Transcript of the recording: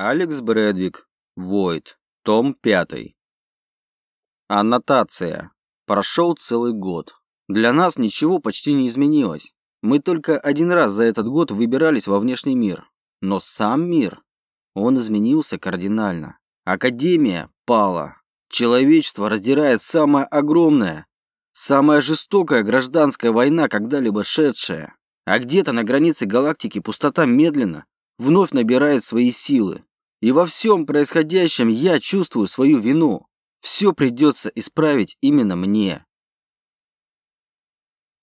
Алекс Брэдвик. Войд. Том 5. Аннотация. Прошел целый год. Для нас ничего почти не изменилось. Мы только один раз за этот год выбирались во внешний мир. Но сам мир, он изменился кардинально. Академия пала. Человечество раздирает самая огромная, самая жестокая гражданская война, когда-либо шедшая. А где-то на границе галактики пустота медленно вновь набирает свои силы. И во всем происходящем я чувствую свою вину. Все придется исправить именно мне.